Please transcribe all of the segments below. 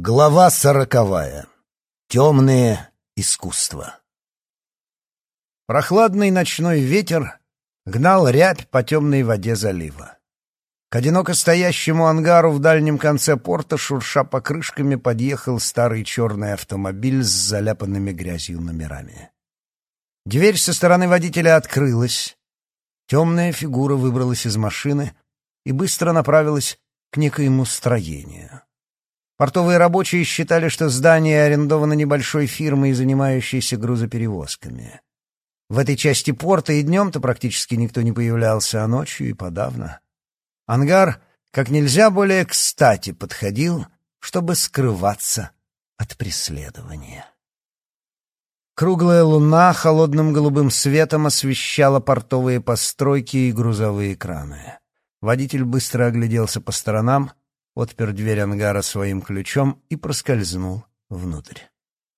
Глава сороковая. Темные искусства. Прохладный ночной ветер гнал рябь по темной воде залива. К одиноко стоящему ангару в дальнем конце порта, шурша покрышками, подъехал старый черный автомобиль с заляпанными грязью номерами. Дверь со стороны водителя открылась. Темная фигура выбралась из машины и быстро направилась к некоему строению. Портовые рабочие считали, что здание арендовано небольшой фирмой, занимающейся грузоперевозками. В этой части порта и днем-то практически никто не появлялся, а ночью и подавно. Ангар как нельзя более кстати подходил, чтобы скрываться от преследования. Круглая луна холодным голубым светом освещала портовые постройки и грузовые краны. Водитель быстро огляделся по сторонам — отпер дверь ангара своим ключом и проскользнул внутрь.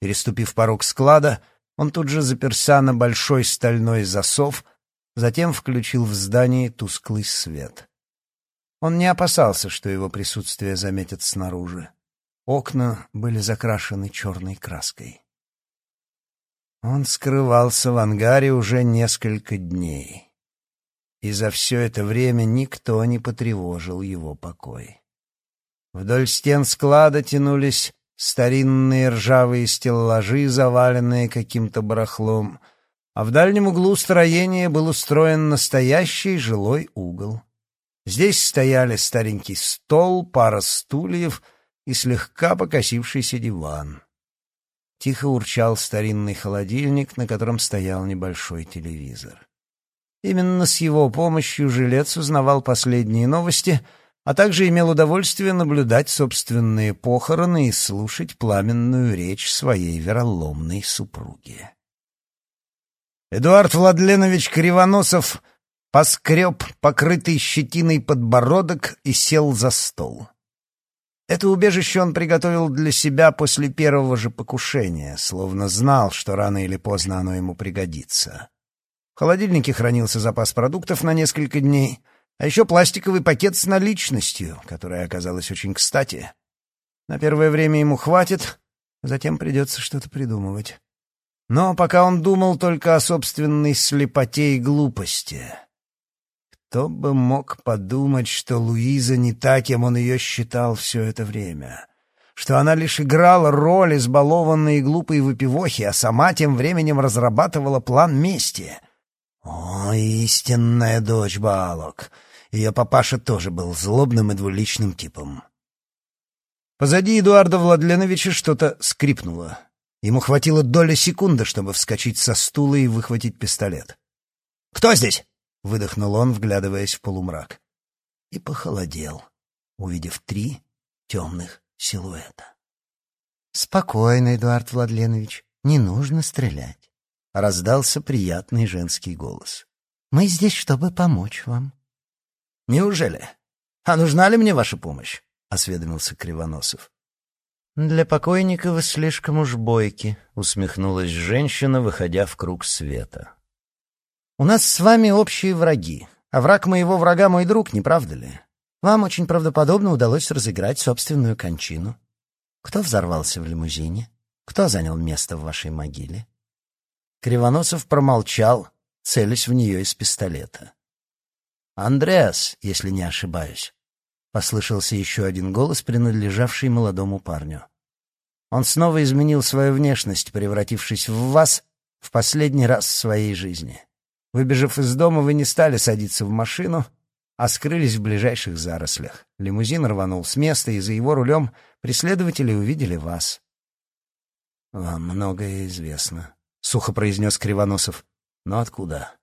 Переступив порог склада, он тут же заперся на большой стальной засов, затем включил в здании тусклый свет. Он не опасался, что его присутствие заметят снаружи. Окна были закрашены черной краской. Он скрывался в ангаре уже несколько дней, и за все это время никто не потревожил его покой. Вдоль стен склада тянулись старинные ржавые стеллажи, заваленные каким-то барахлом, а в дальнем углу строения был устроен настоящий жилой угол. Здесь стояли старенький стол, пара стульев и слегка покосившийся диван. Тихо урчал старинный холодильник, на котором стоял небольшой телевизор. Именно с его помощью жилец узнавал последние новости — а также имел удовольствие наблюдать собственные похороны и слушать пламенную речь своей вероломной супруги. Эдуард Владленович Кривоносов поскреб покрытый щетиной подбородок и сел за стол. Это убежище он приготовил для себя после первого же покушения, словно знал, что рано или поздно оно ему пригодится. В холодильнике хранился запас продуктов на несколько дней — а еще пластиковый пакет с наличностью, которая оказалась очень кстати. На первое время ему хватит, затем придется что-то придумывать. Но пока он думал только о собственной слепоте и глупости. Кто бы мог подумать, что Луиза не та, кем он ее считал все это время? Что она лишь играла роль избалованной и глупой выпивохи, а сама тем временем разрабатывала план мести? О, истинная дочь Балок! Ее папаша тоже был злобным и двуличным типом. Позади Эдуарда Владленовича что-то скрипнуло. Ему хватило доли секунды, чтобы вскочить со стула и выхватить пистолет. «Кто здесь?» — выдохнул он, вглядываясь в полумрак. И похолодел, увидев три темных силуэта. «Спокойно, Эдуард Владленович, не нужно стрелять», — раздался приятный женский голос. «Мы здесь, чтобы помочь вам». «Неужели? А нужна ли мне ваша помощь?» — осведомился Кривоносов. «Для покойника вы слишком уж бойки», — усмехнулась женщина, выходя в круг света. «У нас с вами общие враги, а враг моего врага мой друг, не правда ли? Вам очень правдоподобно удалось разыграть собственную кончину. Кто взорвался в лимузине? Кто занял место в вашей могиле?» Кривоносов промолчал, целясь в нее из пистолета. «Андреас, если не ошибаюсь», — послышался еще один голос, принадлежавший молодому парню. Он снова изменил свою внешность, превратившись в вас в последний раз в своей жизни. Выбежав из дома, вы не стали садиться в машину, а скрылись в ближайших зарослях. Лимузин рванул с места, и за его рулем преследователи увидели вас. «Вам многое известно», — сухо произнес Кривоносов. «Но откуда?»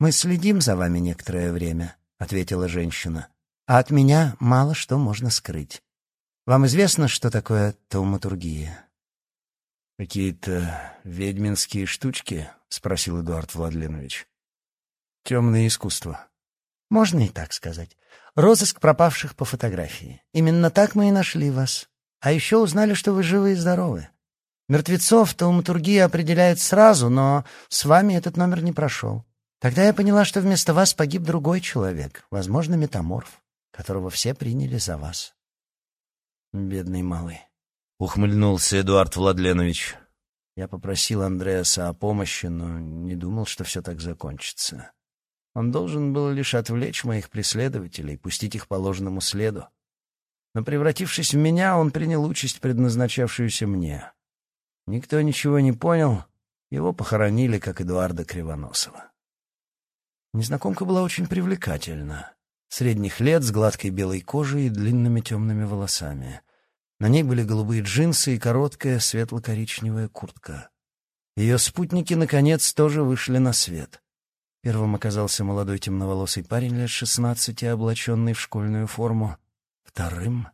«Мы следим за вами некоторое время», — ответила женщина. «А от меня мало что можно скрыть. Вам известно, что такое тауматургия?» «Какие-то ведьминские штучки?» — спросил Эдуард Владленович. «Темное искусство». «Можно и так сказать. Розыск пропавших по фотографии. Именно так мы и нашли вас. А еще узнали, что вы живы и здоровы. Мертвецов тауматургия определяет сразу, но с вами этот номер не прошел. Тогда я поняла, что вместо вас погиб другой человек, возможно, метаморф, которого все приняли за вас. Бедный малый. Ухмыльнулся Эдуард Владленович. Я попросил Андреаса о помощи, но не думал, что все так закончится. Он должен был лишь отвлечь моих преследователей, пустить их по ложному следу. Но, превратившись в меня, он принял участь, предназначавшуюся мне. Никто ничего не понял, его похоронили, как Эдуарда Кривоносова. Незнакомка была очень привлекательна. Средних лет, с гладкой белой кожей и длинными темными волосами. На ней были голубые джинсы и короткая светло-коричневая куртка. Ее спутники, наконец, тоже вышли на свет. Первым оказался молодой темноволосый парень лет шестнадцати, облаченный в школьную форму. Вторым...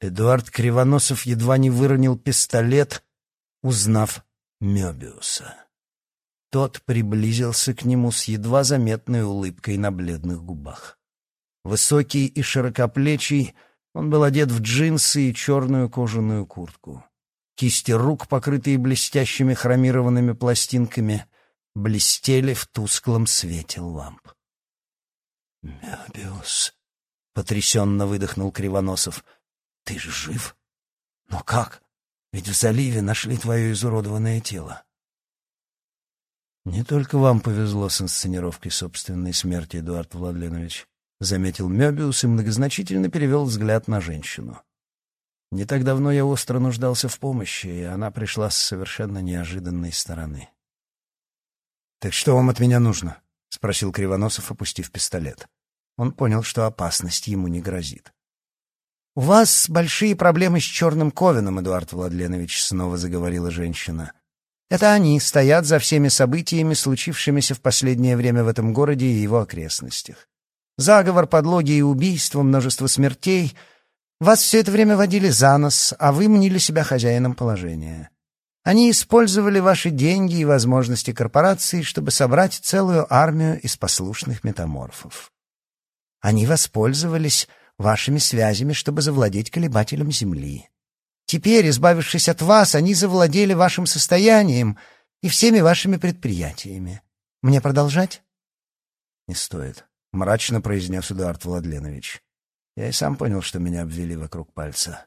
Эдуард Кривоносов едва не выронил пистолет, узнав Мёбиуса. Тот приблизился к нему с едва заметной улыбкой на бледных губах. Высокий и широкоплечий, он был одет в джинсы и черную кожаную куртку. Кисти рук, покрытые блестящими хромированными пластинками, блестели в тусклом свете ламп. «Мебиус», — потрясенно выдохнул Кривоносов, — «ты жив? Но как? Ведь в заливе нашли твое изуродованное тело». «Не только вам повезло с инсценировкой собственной смерти, Эдуард Владленович», — заметил Мебиус и многозначительно перевел взгляд на женщину. «Не так давно я остро нуждался в помощи, и она пришла с совершенно неожиданной стороны». «Так что вам от меня нужно?» — спросил Кривоносов, опустив пистолет. Он понял, что опасность ему не грозит. «У вас большие проблемы с черным ковеном, Эдуард Владленович», — снова заговорила женщина. «Это они стоят за всеми событиями, случившимися в последнее время в этом городе и его окрестностях. Заговор, подлоги и убийства, множество смертей. Вас все это время водили за нос, а вы мнили себя хозяином положения. Они использовали ваши деньги и возможности корпорации, чтобы собрать целую армию из послушных метаморфов. Они воспользовались вашими связями, чтобы завладеть колебателем Земли. Теперь, избавившись от вас, они завладели вашим состоянием и всеми вашими предприятиями. Мне продолжать? Не стоит, мрачно произнес Эдуард Владленович. Я и сам понял, что меня обвели вокруг пальца.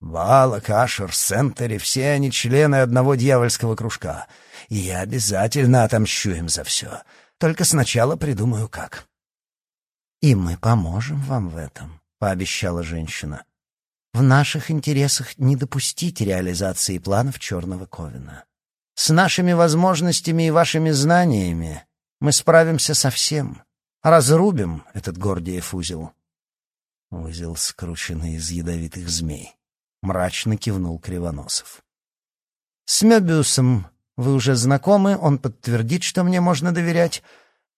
Вала, Кашер, Сентери — все они члены одного дьявольского кружка. И я обязательно отомщу им за все. Только сначала придумаю, как. «И мы поможем вам в этом», — пообещала женщина. «В наших интересах не допустить реализации планов Черного Ковина. С нашими возможностями и вашими знаниями мы справимся со всем. Разрубим этот Гордиев узел». Узел, скрученный из ядовитых змей мрачно кивнул Кривоносов. С Мёбиусом вы уже знакомы, он подтвердит, что мне можно доверять.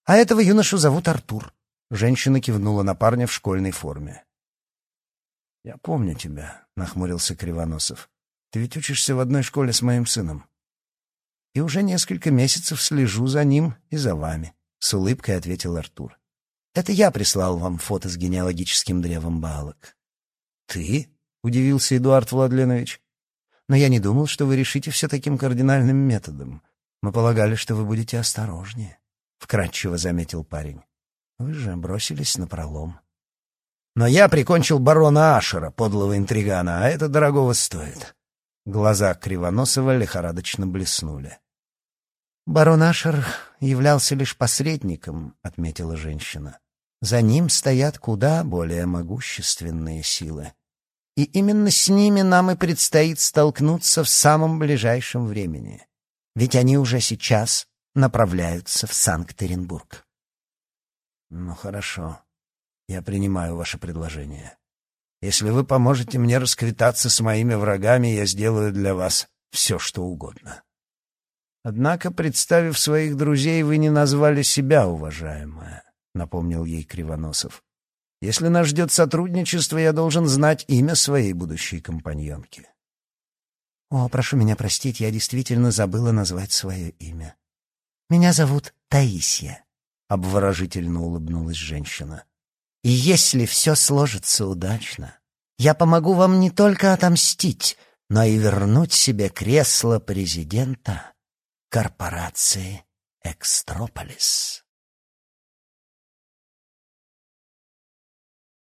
А этого юношу зовут Артур. Женщина кивнула на парня в школьной форме. «Я помню тебя», — нахмурился Кривоносов. «Ты ведь учишься в одной школе с моим сыном. И уже несколько месяцев слежу за ним и за вами», — с улыбкой ответил Артур. «Это я прислал вам фото с генеалогическим древом Баалок». «Ты?» — удивился Эдуард Владленович. «Но я не думал, что вы решите все таким кардинальным методом. Мы полагали, что вы будете осторожнее», — вкратчиво заметил парень. «Вы же бросились на пролом». «Но я прикончил барона Ашера, подлого интригана, а это дорогого стоит». Глаза Кривоносова лихорадочно блеснули. «Барон Ашер являлся лишь посредником», — отметила женщина. «За ним стоят куда более могущественные силы и именно с ними нам и предстоит столкнуться в самом ближайшем времени. Ведь они уже сейчас направляются в Санкт-Петербург. Ну хорошо, я принимаю ваше предложение. Если вы поможете мне расквитаться с моими врагами, я сделаю для вас все, что угодно. Однако, представив своих друзей, вы не назвали себя, уважаемая, — напомнил ей Кривоносов. Если нас ждет сотрудничество, я должен знать имя своей будущей компаньонки. О, прошу меня простить, я действительно забыла назвать свое имя. Меня зовут Таисия, — обворожительно улыбнулась женщина. И если все сложится удачно, я помогу вам не только отомстить, но и вернуть себе кресло президента корпорации «Экстрополис».